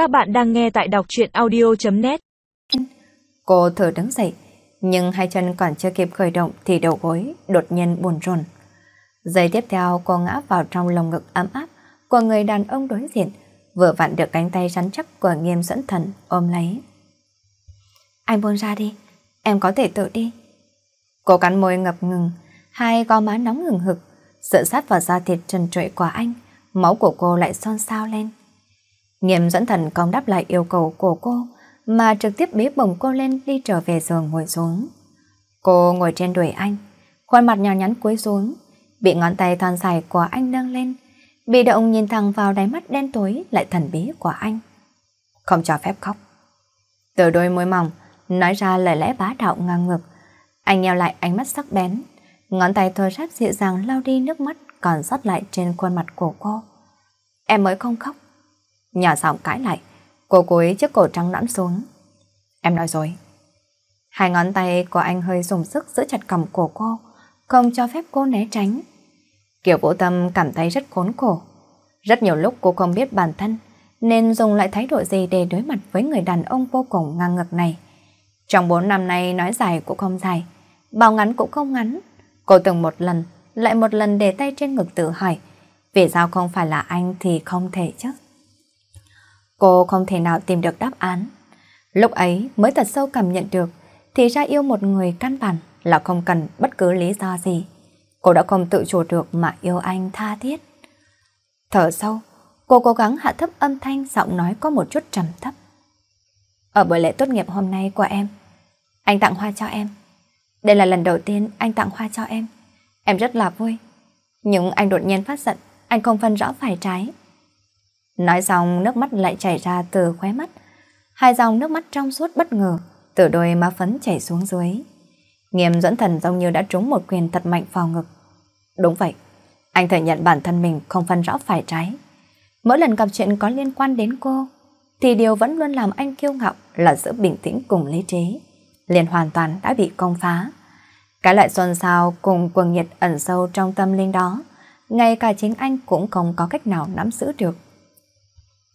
Các bạn đang nghe tại đọc truyện audio.net Cô thở đứng dậy, nhưng hai chân còn chưa kịp khởi động thì đầu gối đột nhiên buồn rồn. Giây tiếp theo cô ngã vào trong lồng ngực ấm áp của người đàn ông đối diện, vừa vặn được cánh tay rắn chắc của nghiêm dẫn thần ôm lấy. Anh buông ra đi, em có thể tự đi. Cô cắn môi ngập ngừng, hai gò má nóng ngừng hực, sợ sát vào da thịt trần trụi của anh, máu của cô lại son sao lên. Nghiêm dẫn thần không đáp lại yêu cầu của cô, mà trực tiếp bế bồng cô lên đi trở về giường ngồi xuống. Cô ngồi trên đùi anh, khuôn mặt nhỏ nhắn cúi xuống, bị ngón tay thon dài của anh nâng lên, bị động nhìn thẳng vào đáy mắt đen tối lại thần bí của anh. Không cho phép khóc. Từ đôi môi mỏng, nói ra lời lẽ bá đạo ngang ngược. Anh nheo lại ánh mắt sắc bén, ngón tay thô ráp dịu dàng lau đi nước mắt còn sót lại trên khuôn mặt của cô. Em mới không khóc. Nhỏ giọng cãi lại, cô cúi chiếc cổ trắng nõn xuống. Em nói rồi. Hai ngón tay của anh hơi dùng sức giữ chặt cầm cổ cô, không cho phép cô né tránh. Kiều Vũ Tâm cảm thấy rất khốn khổ. Rất nhiều lúc cô không biết bản thân, nên dùng lại thái độ gì để đối mặt với người đàn ông vô cùng ngang ngược này. Trong bốn năm nay nói dài cũng không dài, bao ngắn cũng không ngắn. Cô từng một lần, lại một lần để tay trên ngực tự hỏi, vì sao không phải là anh thì không thể chứ? Cô không thể nào tìm được đáp án. Lúc ấy mới thật sâu cảm nhận được, thì ra yêu một người căn bản là không cần bất cứ lý do gì. Cô đã không tự chủ được mà yêu anh tha thiết. Thở sâu, cô cố gắng hạ thấp âm thanh giọng nói có một chút trầm thấp. Ở buổi lễ tốt nghiệp hôm nay của em, anh tặng hoa cho em. Đây là lần đầu tiên anh tặng hoa cho em. Em rất là vui. Nhưng anh đột nhiên phát giận, anh không phân rõ phải trái. Nói xong nước mắt lại chảy ra từ khóe mắt. Hai dòng nước mắt trong suốt bất ngờ, từ đôi má phấn chảy xuống dưới. Nghiêm dẫn thần giống như đã trúng một quyền thật mạnh vào ngực. Đúng vậy, anh thừa nhận bản thân mình không phân rõ phải trái. Mỗi lần gặp chuyện có liên quan đến cô, thì điều vẫn luôn làm anh kiêu ngạo là giữ bình tĩnh cùng lý trí. Liền hoàn toàn đã bị công phá. Cái loại xôn xao cùng quần nhiệt ẩn sâu trong tâm linh đó, ngay cả chính anh cũng không có cách nào nắm giữ được.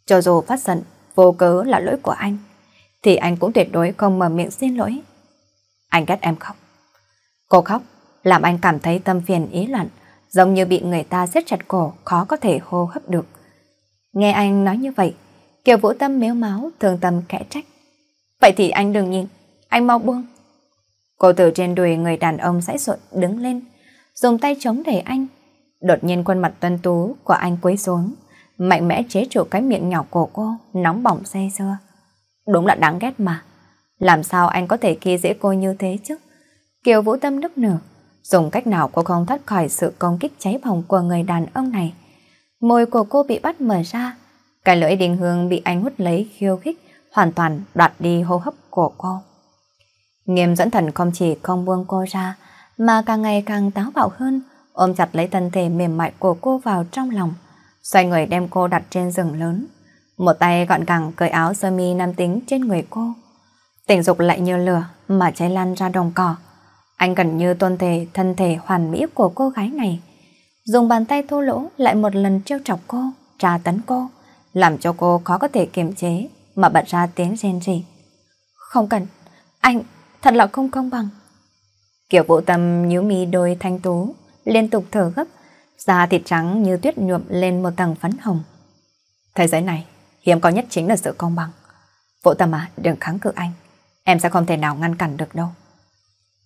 Cho dù phát giận, vô cớ là lỗi của anh, thì anh cũng tuyệt đối không mở miệng xin lỗi. Anh ghét em khóc. Cô khóc, làm anh cảm thấy tâm phiền ý loạn, giống như bị người ta siết chặt cổ, khó có thể hô hấp được. Nghe anh nói như vậy, Kiều Vũ Tâm mếu máu, thường tâm kẽ trách. Vậy thì anh đừng nhìn, anh mau buông. Cô từ trên đùi người đàn ông sãi sụn đứng lên, dùng tay chống đẩy anh. Đột nhiên khuôn mặt tuân tú của anh quấy xuống, mạnh mẽ chế trụ cái miệng nhỏ của cô, nóng bỏng say xưa. Đúng là đáng ghét mà. Làm sao anh có thể khi dễ cô như thế chứ? Kiều Vũ Tâm nức nở, dùng cách nào cô không thoát khỏi sự công kích cháy bỏng của người đàn ông này. Môi của cô bị bắt mở ra, cái lưỡi đình hương bị anh hút lấy khiêu khích, hoàn toàn đoạt đi hô hấp của cô. Nghiêm dẫn thần không chỉ không buông cô ra, mà càng ngày càng táo bạo hơn, ôm chặt lấy thân thể mềm mại của cô vào trong lòng, xoay người đem cô đặt trên giường lớn. Một tay gọn gàng cởi áo sơ mi nam tính trên người cô. Tình dục lại như lửa mà cháy lan ra đồng cỏ. Anh gần như tôn thể thân thể hoàn mỹ của cô gái này. Dùng bàn tay thô lỗ lại một lần trêu chọc cô, tra tấn cô, làm cho cô khó có thể kiềm chế mà bật ra tiếng rên rỉ. Không cần, anh, thật là không công bằng. Kiểu vũ tâm nhíu mi đôi thanh tú, liên tục thở gấp, da thịt trắng như tuyết nhuộm lên một tầng phấn hồng. Thế giới này, hiếm có nhất chính là sự công bằng. Vũ tâm à, đừng kháng cự anh, em sẽ không thể nào ngăn cản được đâu.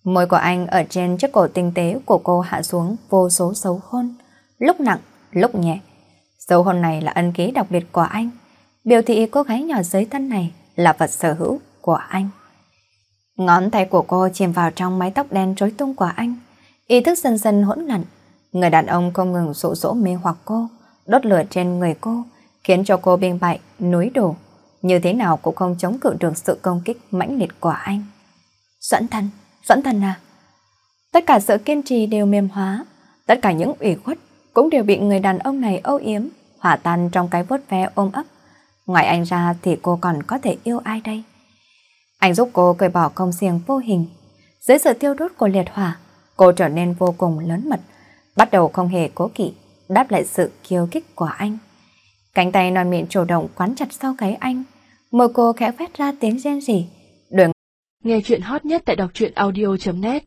Môi của anh ở trên chiếc cổ tinh tế của cô hạ xuống vô số dấu hôn, lúc nặng, lúc nhẹ. Dấu hôn này là ân ký đặc biệt của anh, biểu thị cô gái nhỏ dưới thân này là vật sở hữu của anh. Ngón tay của cô chìm vào trong mái tóc đen rối tung của anh, ý thức dần dần hỗn loạn. Người đàn ông không ngừng dụ dỗ mê hoặc cô, đốt lửa trên người cô, khiến cho cô biên bại, núi đổ. Như thế nào cũng không chống cự được sự công kích mãnh liệt của anh. Doãn thân, Doãn thân à? Tất cả sự kiên trì đều mềm hóa, tất cả những ủy khuất cũng đều bị người đàn ông này âu yếm, hỏa tan trong cái vốt ve ôm ấp. Ngoài anh ra thì cô còn có thể yêu ai đây? Anh giúp cô cởi bỏ công xiềng vô hình. Dưới sự tiêu đốt của liệt hỏa, cô trở nên vô cùng lớn mật, bắt đầu không hề cố kỵ, đáp lại sự kiêu kích của anh. Cánh tay non miệng chủ động quán chặt sau gáy anh. Môi cô khẽ phát ra tiếng rên rỉ. Đường... Nghe chuyện hot nhất tại đọc truyện audio.net